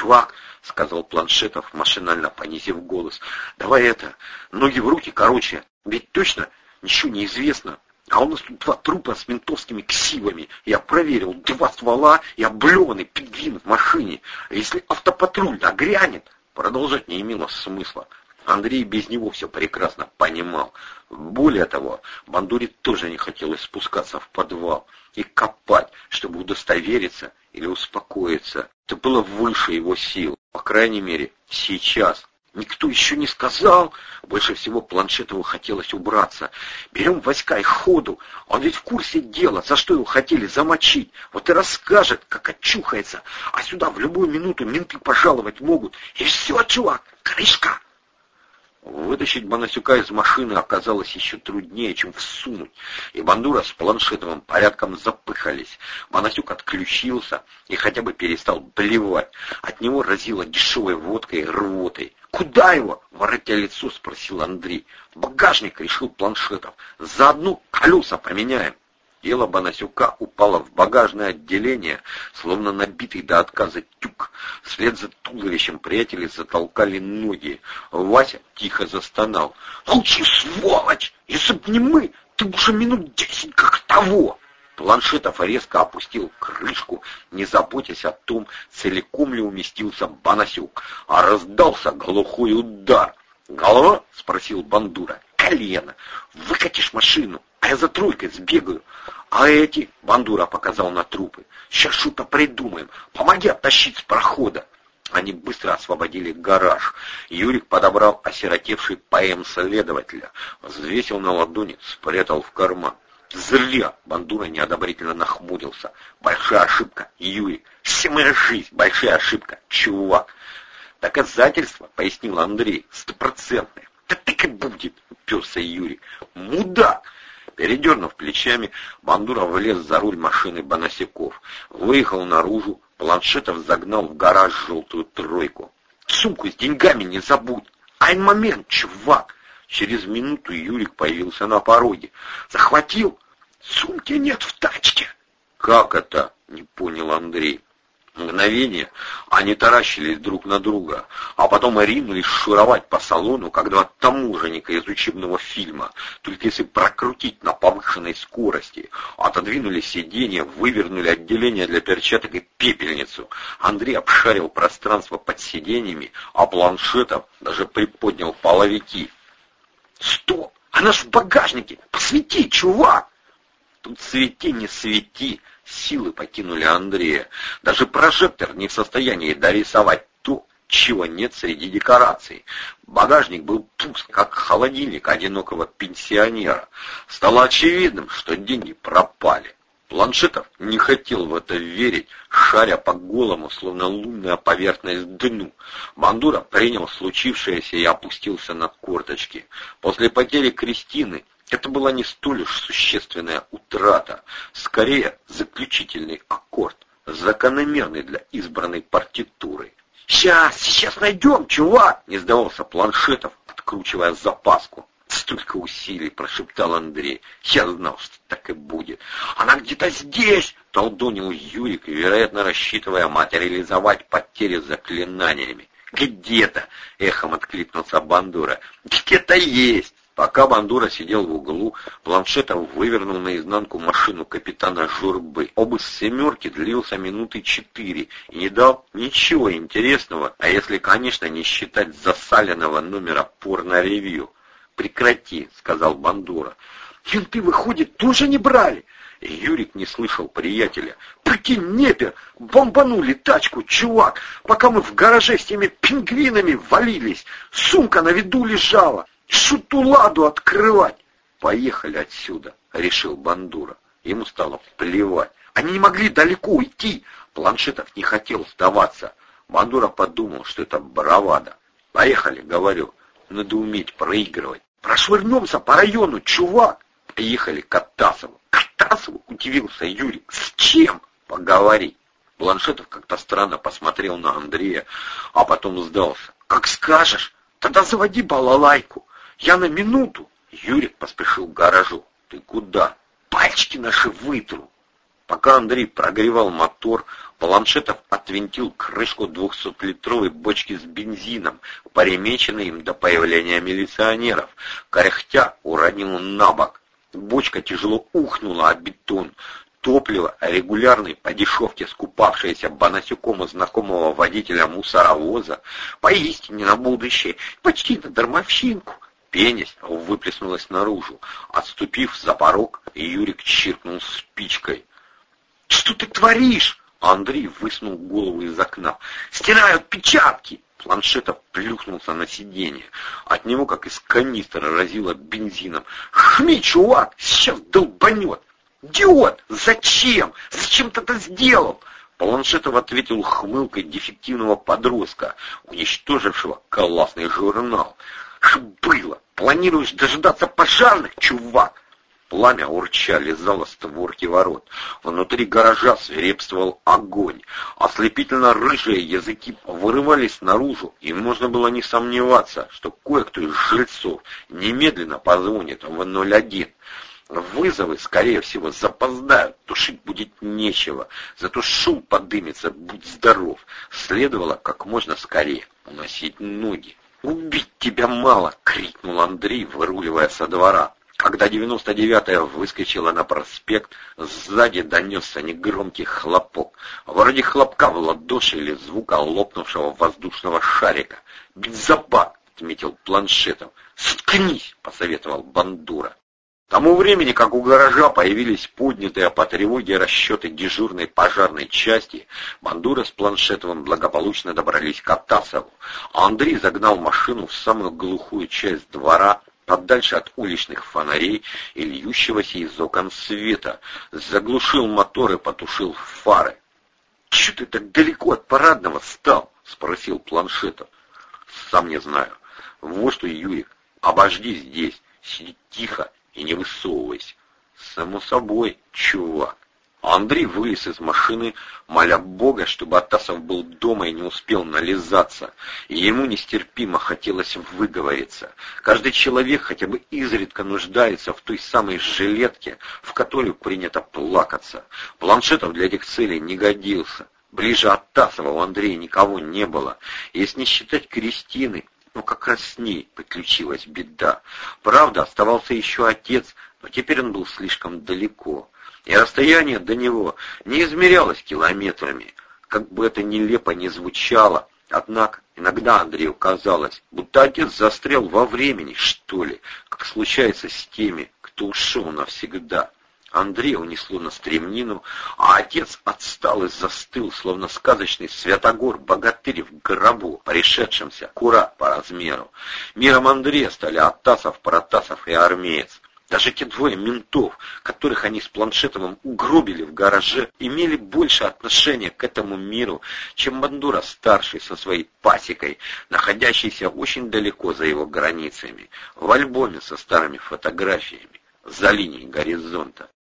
«Чувак», — сказал Планшетов, машинально понизив голос, — «давай это, ноги в руки, короче, ведь точно ничего не известно». А у нас тут два трупа с ментовскими ксивами. Я проверил, два ствола и облеванный пингвин в машине. А если автопатруль нагрянет, продолжать не имело смысла. Андрей без него все прекрасно понимал. Более того, Бандуре тоже не хотелось спускаться в подвал и копать, чтобы удостовериться или успокоиться. Это было выше его сил, по крайней мере, сейчас. Никто еще не сказал. Больше всего Планшетову хотелось убраться. Берем Васька и ходу. Он ведь в курсе дела, за что его хотели замочить. Вот и расскажет, как очухается. А сюда в любую минуту менты пожаловать могут. И все, чувак, крышка. Вытащить Бонасюка из машины оказалось еще труднее, чем всунуть, и Бандура с планшетовым порядком запыхались. Бонасюк отключился и хотя бы перестал блевать. От него разило дешевой водкой и рвотой. «Куда его?» — воротя лицо, спросил Андрей. «Багажник», — решил планшетов. «Заодно колеса поменяем». Тело Бонасюка упало в багажное отделение, словно набитый до отказа тюк. Вслед за туловищем приятели затолкали ноги. Вася тихо застонал. «Лучше сволочь! Если б не мы, ты бы уже минут десять как того!» Планшетов резко опустил крышку, не заботясь о том, целиком ли уместился Бонасюк, а раздался глухой удар. «Голова?» — спросил Бандура. «Колено! Выкатишь машину!» а я за тройкой сбегаю. А эти, Бандура показал на трупы, сейчас что-то придумаем, помоги оттащить с прохода. Они быстро освободили гараж. Юрик подобрал осиротевший ПМ следователя, взвесил на ладони, спрятал в карман. Зря! Бандура неодобрительно нахмурился. Большая ошибка, Юрик. Вся моя жизнь большая ошибка, чувак. Доказательства, пояснил Андрей, стопроцентные. Да так и будет, уперся Юрий. Мудак! Передернув плечами, Бандура влез за руль машины Бонасяков, выехал наружу, Планшетов загнал в гараж желтую тройку. «Сумку с деньгами не забудь! Айн момент, чувак!» Через минуту Юрик появился на пороге. «Захватил? Сумки нет в тачке!» «Как это?» — не понял Андрей. Мгновение они таращились друг на друга, а потом ринулись шуровать по салону, как два таможенника из учебного фильма, только если прокрутить на повышенной скорости. Отодвинули сиденья, вывернули отделение для перчаток и пепельницу. Андрей обшарил пространство под сиденьями, а планшетом даже приподнял половики. «Стоп! Она ж в багажнике! Посвети, чувак!» «Тут свети, не свети!» Силы покинули Андрея. Даже прожектор не в состоянии дорисовать то, чего нет среди декораций. Багажник был пуст, как холодильник одинокого пенсионера. Стало очевидным, что деньги пропали. Планшетов не хотел в это верить, шаря по голому, словно лунная поверхность дну. Мандура принял случившееся и опустился на корточки. После потери Кристины это была не столь уж существенная утрата, скорее заключительный аккорд, закономерный для избранной партитуры. «Сейчас, сейчас найдем, чувак!» — не сдавался Планшетов, откручивая запаску. «Столько усилий!» — прошептал Андрей. «Я знал, что так и будет. Она где-то здесь!» — толдонил Юрик, вероятно, рассчитывая материализовать потери заклинаниями. «Где-то!» — эхом откликнулся Бандура. «Где-то есть!» Пока Бандура сидел в углу, планшетом вывернул наизнанку машину капитана Журбы. Обыск семерки длился минуты четыре и не дал ничего интересного, а если, конечно, не считать засаленного номера порно-ревью. «Прекрати», — сказал Бандура. «Менты, выходит, тоже не брали?» Юрик не слышал приятеля. «Прикинь, непер, бомбанули тачку, чувак, пока мы в гараже с теми пингвинами валились. Сумка на виду лежала. Шутуладу открывать! Поехали отсюда, решил Бандура. Ему стало плевать. Они не могли далеко уйти. Планшетов не хотел сдаваться. Бандура подумал, что это бравада. Поехали, говорю. Надо уметь проигрывать. Прошвырнемся по району, чувак. Поехали к Атасову. К Атасову? Удивился Юрий. С чем? Поговорить. Планшетов как-то странно посмотрел на Андрея, а потом сдался. Как скажешь. Тогда заводи балалайку. Я на минуту. Юрик поспешил к гаражу. Ты куда? Пальчики наши вытру. Пока Андрей прогревал мотор, Планшетов отвинтил крышку 200-литровой бочки с бензином, поремеченной им до появления милиционеров. Коряхтя уронил на бок. Бочка тяжело ухнула о бетон. Топливо, регулярный по дешевке скупавшееся Бонасюком знакомого водителя мусоровоза, поистине на будущее, почти на дармовщинку. Пенясь выплеснулась наружу. Отступив за порог, Юрик чиркнул спичкой. «Что ты творишь?» Андрей высунул голову из окна. «Стирают печатки!» Планшетов плюхнулся на сиденье. От него, как из канистра, разило бензином. «Хми, чувак! Сейчас долбанет!» «Идиот! Зачем? Зачем ты это сделал?» Планшетов ответил хмылкой дефективного подростка, уничтожившего классный журнал. «Было! Планируешь дожидаться пожарных, чувак?» Пламя урча лизало створки ворот. Внутри гаража свирепствовал огонь. Ослепительно рыжие языки вырывались наружу, и можно было не сомневаться, что кое-кто из жильцов немедленно позвонит в 01. Вызовы, скорее всего, запоздают, тушить будет нечего, зато шум подымется, будь здоров. Следовало как можно скорее уносить ноги. «Убить тебя мало!» — крикнул Андрей, выруливая со двора. Когда 99-я выскочила на проспект, сзади донесся негромкий хлопок. Вроде хлопка в ладоши или звука лопнувшего воздушного шарика. «Бензобак!» — отметил планшетом. «Сткнись!» — посоветовал Бандура. Тому времени, как у гаража появились поднятые по тревоге расчеты дежурной пожарной части, Бандура с Планшетовым благополучно добрались к Атасову, а Андрей загнал машину в самую глухую часть двора, подальше от уличных фонарей и льющегося из окон света, заглушил мотор и потушил фары. — Чего ты так далеко от парадного стал? — спросил Планшетов. — Сам не знаю. Вот что, Юрик, обожди здесь, сиди тихо и не высовывайся. — Само собой, чувак. Андрей вылез из машины, моля Бога, чтобы Атасов был дома и не успел нализаться, и ему нестерпимо хотелось выговориться. Каждый человек хотя бы изредка нуждается в той самой жилетке, в которую принято плакаться. Планшетов для этих целей не годился. Ближе от Тасова у Андрея никого не было. Если не считать Кристины, но как раз с ней приключилась беда. Правда, оставался еще отец, но теперь он был слишком далеко и расстояние до него не измерялось километрами. Как бы это нелепо ни звучало, однако иногда Андрею казалось, будто отец застрял во времени, что ли, как случается с теми, кто ушел навсегда. Андрея унесло на стремнину, а отец отстал и застыл, словно сказочный святогор-богатырь в гробу, пришедшимся кура по размеру. Миром Андрея стали Атасов, Паратасов и Армеец. Даже те двое ментов, которых они с Планшетовым угробили в гараже, имели больше отношения к этому миру, чем Бандура-старший со своей пасекой, находящийся очень далеко за его границами, в альбоме со старыми фотографиями, за линией горизонта.